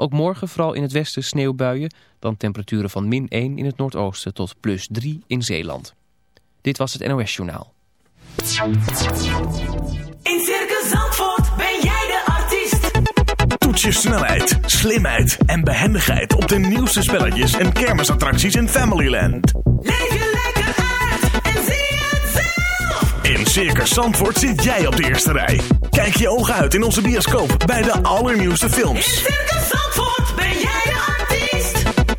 Ook morgen vooral in het westen sneeuwbuien. Dan temperaturen van min 1 in het noordoosten tot plus 3 in Zeeland. Dit was het NOS Journaal. In Circus Zandvoort ben jij de artiest. Toets je snelheid, slimheid en behendigheid op de nieuwste spelletjes en kermisattracties in Familyland. Leef je lekker uit en zie het zelf. In Circus Zandvoort zit jij op de eerste rij. Kijk je ogen uit in onze bioscoop bij de allernieuwste In films. Circus Zandvoort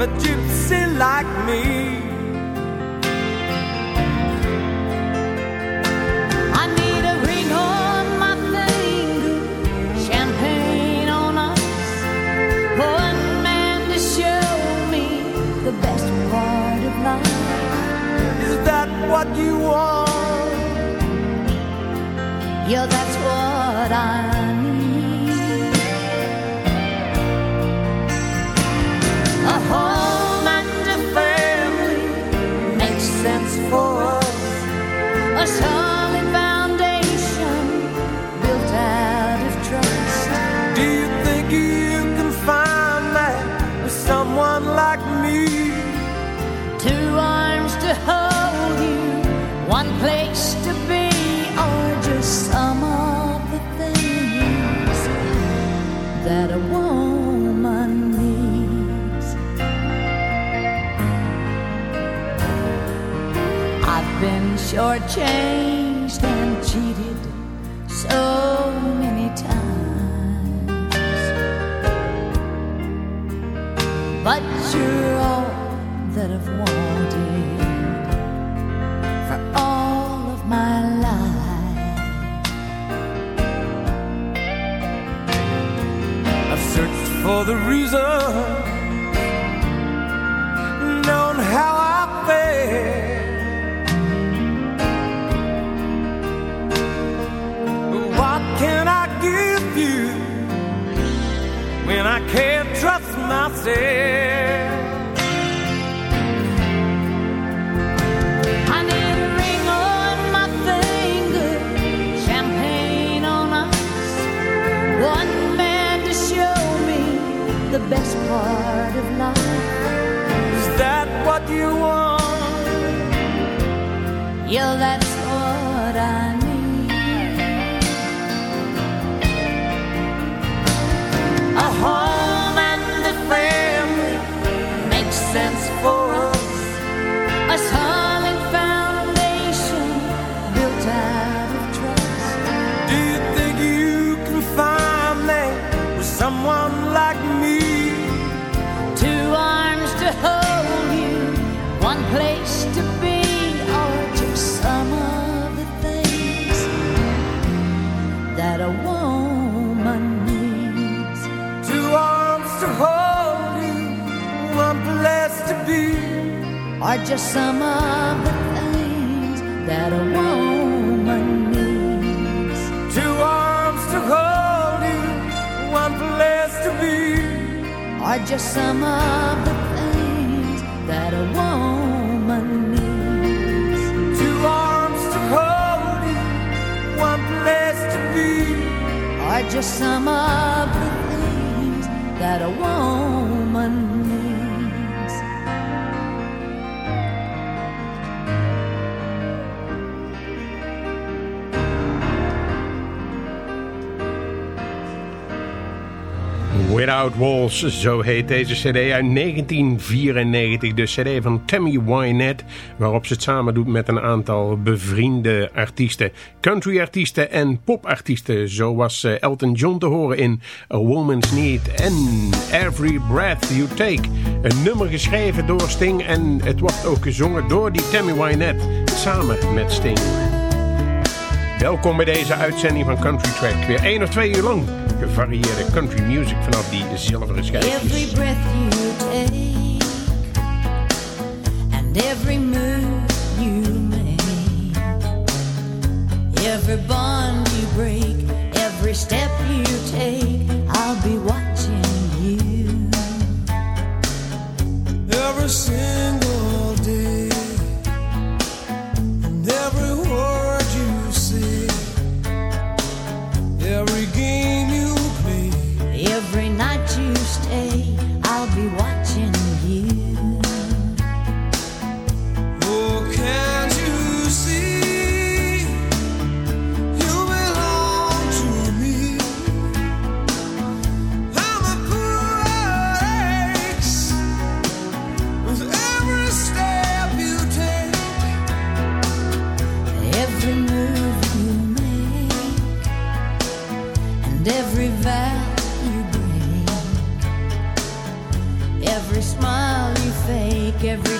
From a gypsy like me? I need a ring on my finger, champagne on us, one man to show me the best part of life. Is that what you want? Yeah, that's what I been changed and cheated so many times, but you're all that I've wanted for all of my life. I've searched for the reason, Is that what you want? You'll that Or just some of the things that a woman needs. Two arms to hold you, one place to be. Or just some of the things that a woman needs. Two arms to hold you, one place to be. Or just some of the things that a woman Without Walls, zo heet deze cd uit 1994. De cd van Tammy Wynette, waarop ze het samen doet met een aantal bevriende artiesten. Country-artiesten en popartiesten. Zo was eh, Elton John te horen in A Woman's Need en Every Breath You Take. Een nummer geschreven door Sting en het wordt ook gezongen door die Tammy Wynette samen met Sting. Welkom bij deze uitzending van Country Track. Weer één of twee uur lang gevarieerde country music vanaf die zilveren schijfjes. Every breath you take and every move you make, every bond you break, every step you take, I'll be watching you. Every you I'll be watching every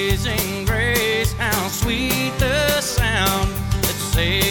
Sweet the sound that saved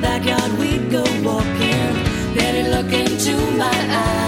Backyard, we'd go walking. Then he'd look into my eyes.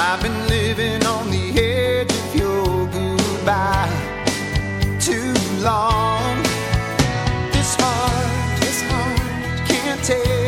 I've been living on the edge of your goodbye too long. This heart, this heart can't take,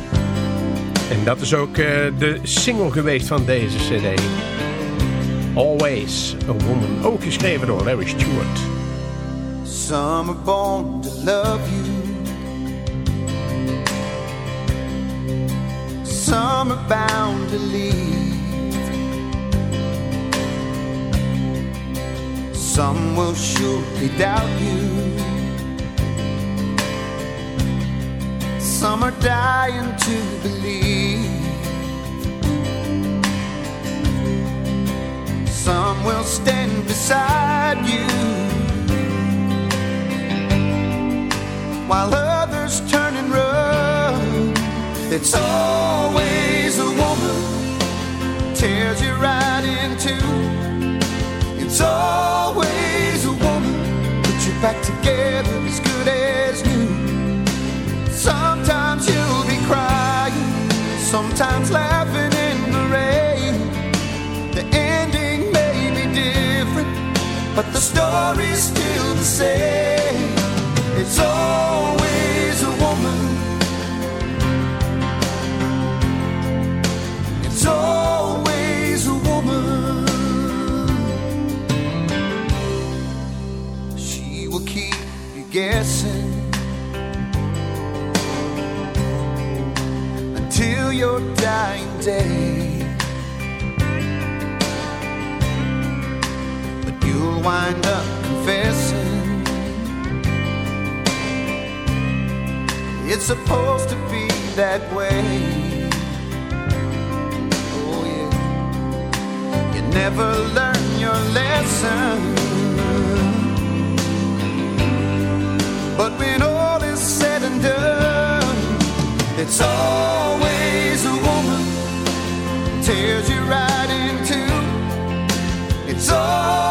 En dat is ook eh, de single geweest van deze cd. Always a Woman. Ook geschreven door Larry Stewart. Some are born to love you. Some are bound to leave. Some will surely doubt you. Some are dying to believe. Some will stand beside you. while others turn and run. It's always a woman tears you right in two. It's always a woman puts you back together sometimes laughing in the rain. The ending may be different, but the story's still the same. It's always a woman. It's always a woman. She will keep you guessing your dying day. But you'll wind up confessing. It's supposed to be that way. Oh, yeah. You never learn your lesson. But when all is said and done, it's always a woman tears you right in two. It's always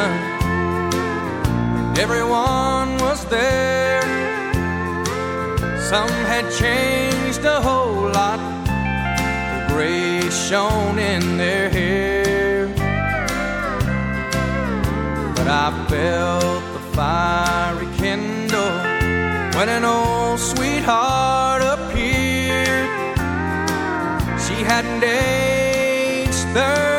And everyone was there. Some had changed a whole lot. The gray shone in their hair. But I felt the fiery kindle when an old sweetheart appeared. She hadn't aged 30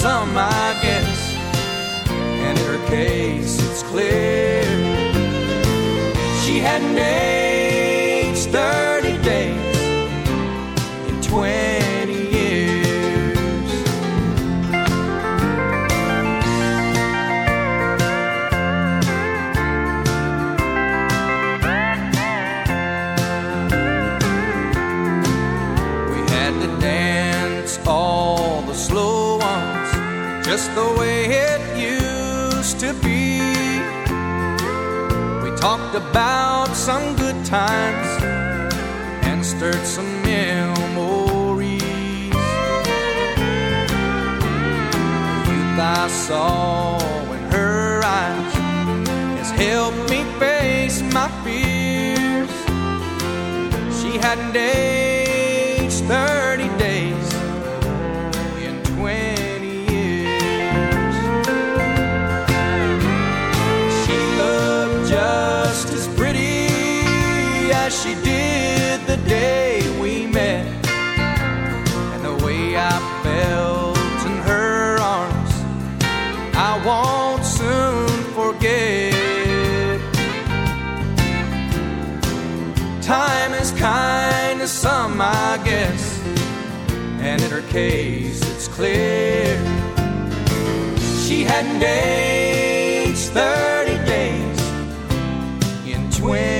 some, I guess. And in her case, it's clear she hadn't aged 30 talked about some good times and stirred some memories. The youth I saw in her eyes has helped me face my fears. She hadn't aged 30 Time is kind to some, I guess, and in her case, it's clear. She hadn't aged 30 days in 20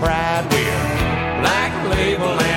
Pride with black label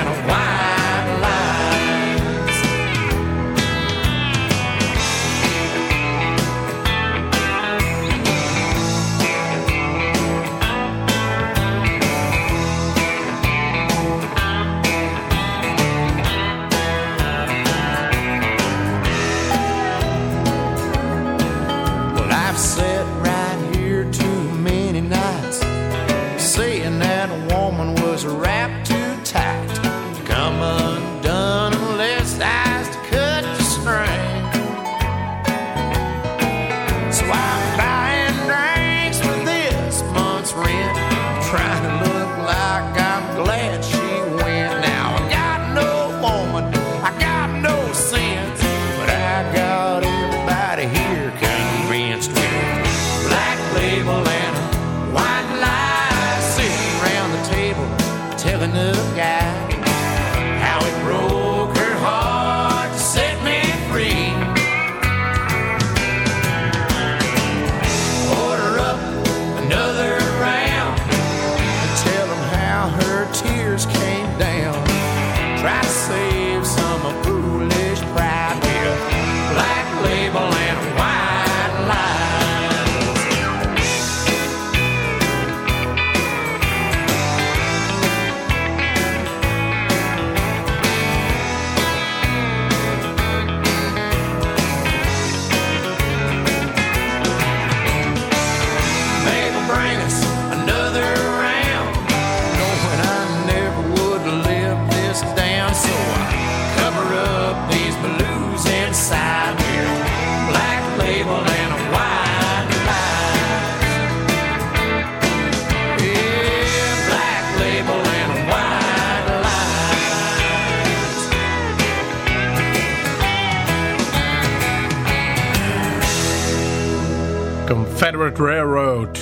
Confederate Railroad.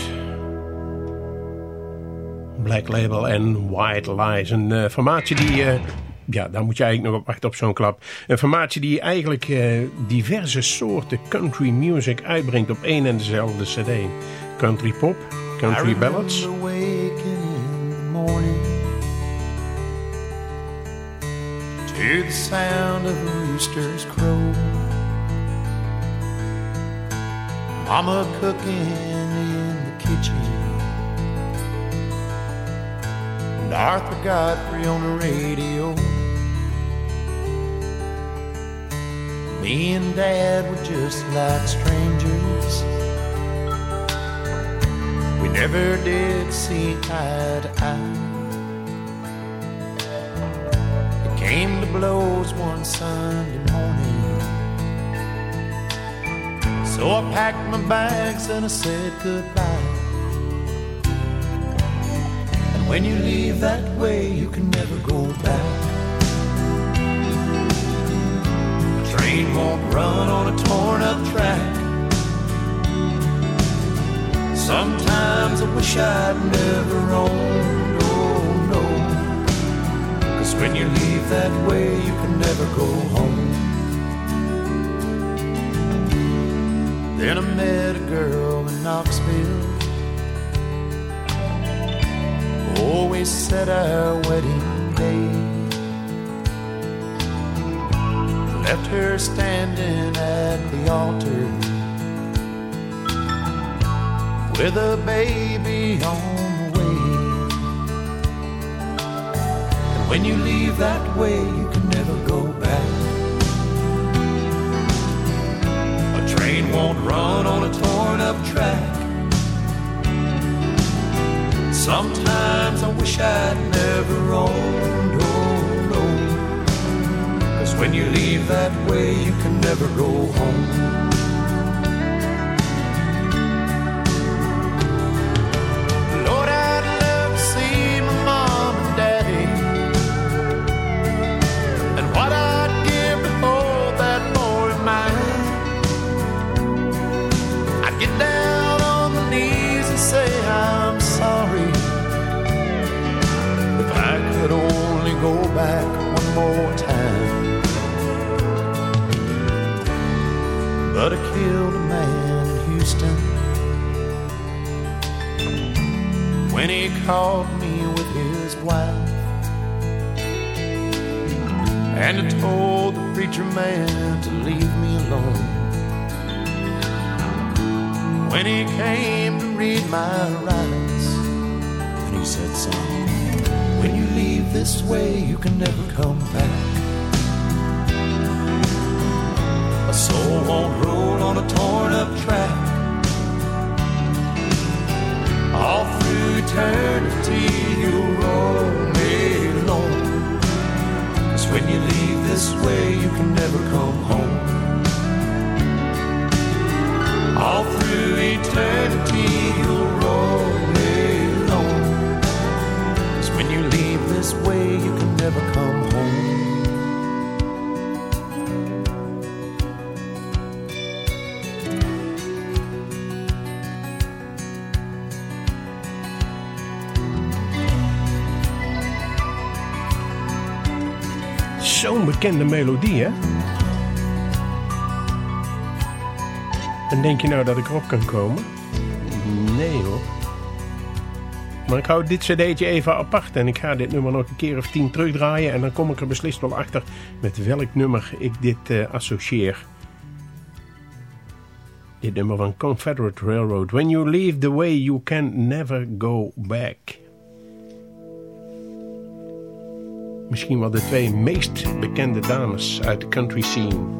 Black Label en White Lies. Een eh, formatie die... eh, ja, daar moet je eigenlijk nog op wachten op zo'n klap. Een formatie die eigenlijk eh, diverse soorten country music uitbrengt op één en dezelfde cd. Country pop, country ballads. remember waking in the morning to the sound of rooster's crow. Mama cooking in the kitchen. And Arthur Godfrey on the radio. Me and Dad were just like strangers. We never did see eye to eye. It came to blows one Sunday morning. So I packed my bags and I said goodbye. And when you leave that way, you can never go back. A train won't run on a torn up track. Sometimes I wish I'd never owned, oh no. Cause when you leave that way, you can never go home. Then I met a girl in Knoxville. Always said our wedding day. Left her standing at the altar with a baby on the way. And when you leave that way, you can never go train won't run on a torn up track. Sometimes I wish I'd never owned, oh no. Cause when you leave that way, you can never go home. Go back one more time. But I killed a man in Houston when he caught me with his wife. And I told the preacher man to leave me alone. When he came to read my rights, and he said, Son, this way, you can never come back. A soul won't roll on a torn up track. All through eternity, you'll roll me alone. Cause when you leave this way, you can never come home. Bekende melodie, hè? En denk je nou dat ik erop kan komen? Nee hoor. Maar ik hou dit cd'tje even apart en ik ga dit nummer nog een keer of tien terugdraaien en dan kom ik er beslist wel achter met welk nummer ik dit eh, associeer. Dit nummer van Confederate Railroad. When you leave the way you can never go back. Misschien wel de twee meest bekende dames uit de country scene.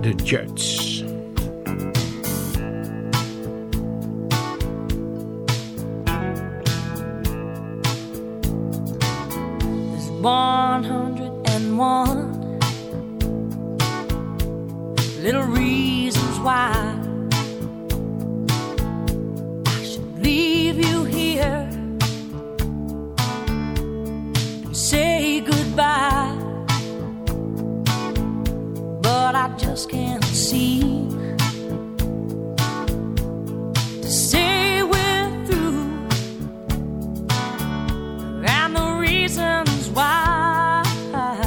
De Judds. There's 101 little reasons why I can't seem to say we're through and the reasons why. Are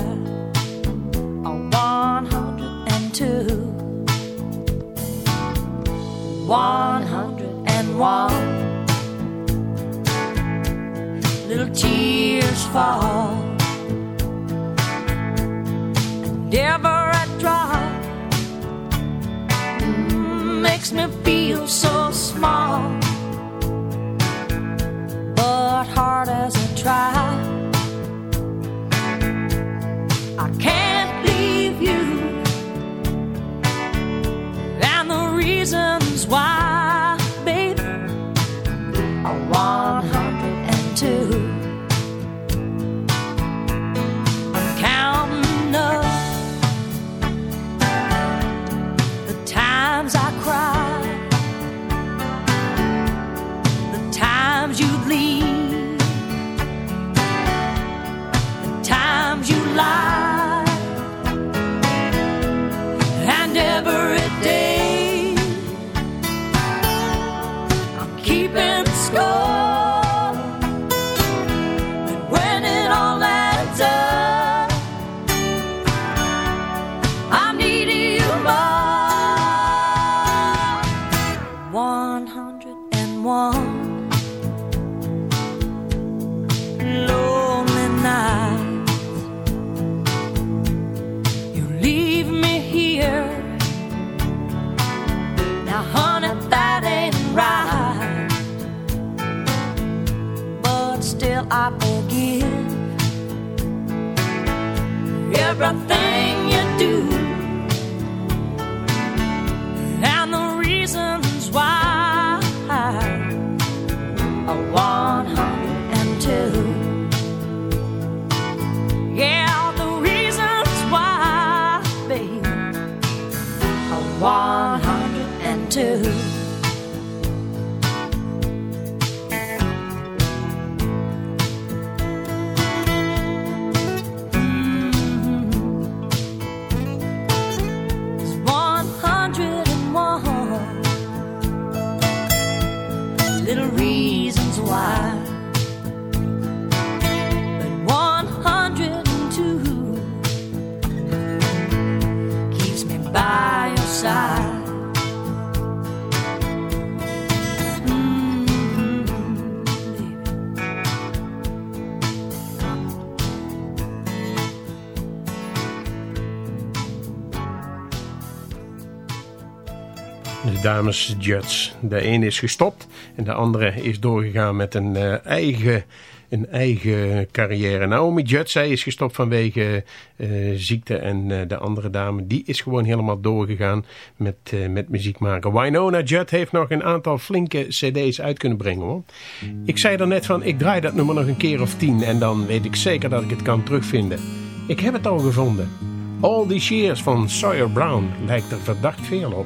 102 101 little tears fall makes me feel so small everything dames Judds. De een is gestopt en de andere is doorgegaan met een eh, eigen, een eigen carrière. Naomi Judd, zij is gestopt vanwege eh, ziekte. En eh, de andere dame, die is gewoon helemaal doorgegaan met, eh, met muziek maken. Winona Judd heeft nog een aantal flinke cd's uit kunnen brengen hoor. Ik zei er net van, ik draai dat nummer nog een keer of tien. En dan weet ik zeker dat ik het kan terugvinden. Ik heb het al gevonden. All These Years van Sawyer Brown lijkt er verdacht veel op.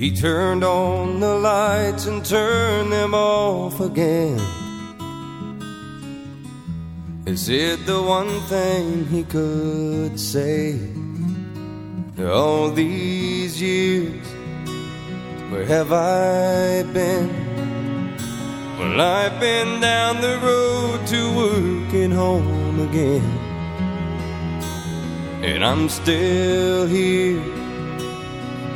He turned on the lights and turned them off again. Is it the one thing he could say? All these years, where have I been? Well, I've been down the road to work and home again. And I'm still here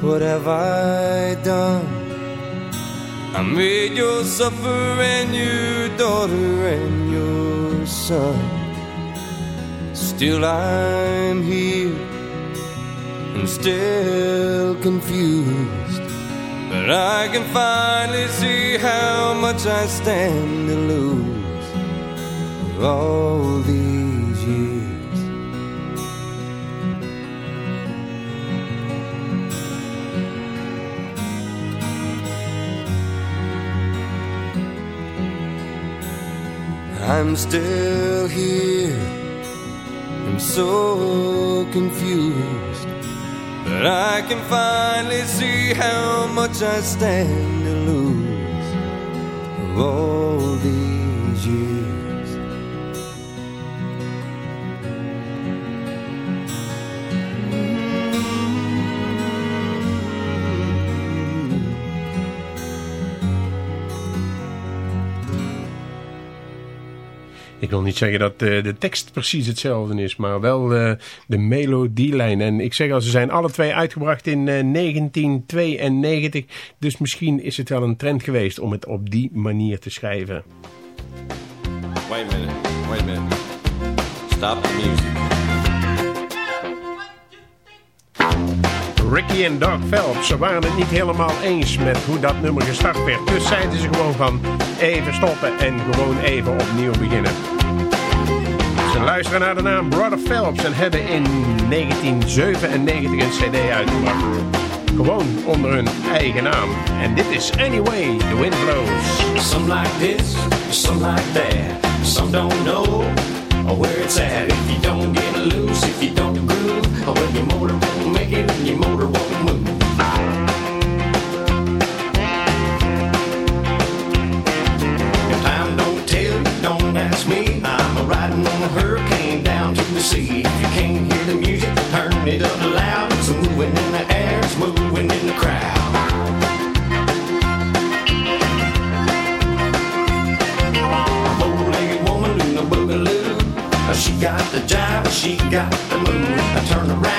What have I done? I made you suffer and your daughter and your son. Still I'm here and still confused. But I can finally see how much I stand to lose all these I'm still here. I'm so confused. But I can finally see how much I stand to lose of all these Ik wil niet zeggen dat eh, de tekst precies hetzelfde is, maar wel eh, de melodielijn. En ik zeg al, ze zijn alle twee uitgebracht in eh, 1992. Dus misschien is het wel een trend geweest om het op die manier te schrijven. Wait a minute. Wait. Stop the music. Ricky en Doug Phelps, ze waren het niet helemaal eens met hoe dat nummer gestart werd. Dus zeiden ze gewoon van even stoppen en gewoon even opnieuw beginnen. Ze luisteren naar de naam Brother Phelps en hebben in 1997 een cd uitgebracht. Gewoon onder hun eigen naam. En dit is Anyway, The Wind Blows. Some like this, some like that. Some don't know where it's at. If you don't get loose, if you don't groove, well, your motor won't make it and your motor won't move. If time don't tell you, don't ask me. I'm riding on a hurricane down to the sea. If you can't hear the music, turn it up loud. It's moving in the air, it's moving in the crowd. Got the jive, she got the move. I turn around,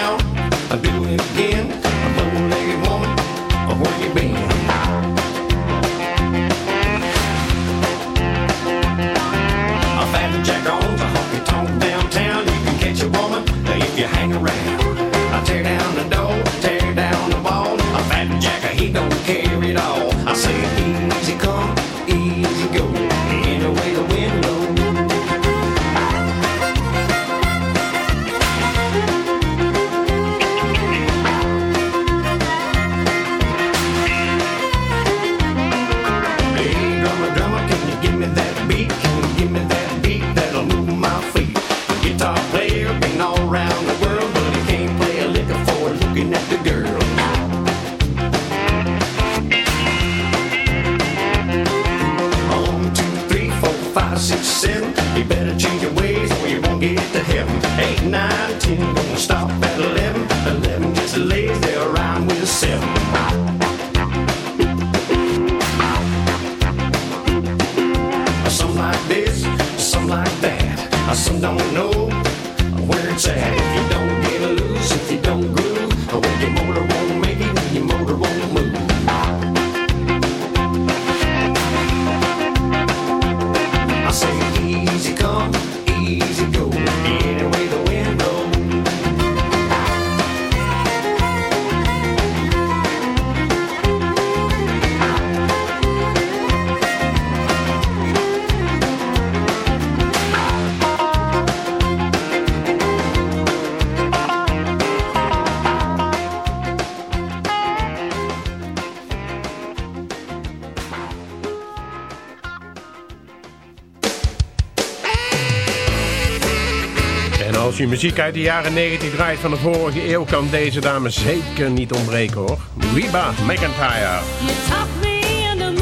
als je muziek uit de jaren 90 draait van de vorige eeuw, kan deze dame zeker niet ontbreken hoor. Reba McIntyre. You talked me into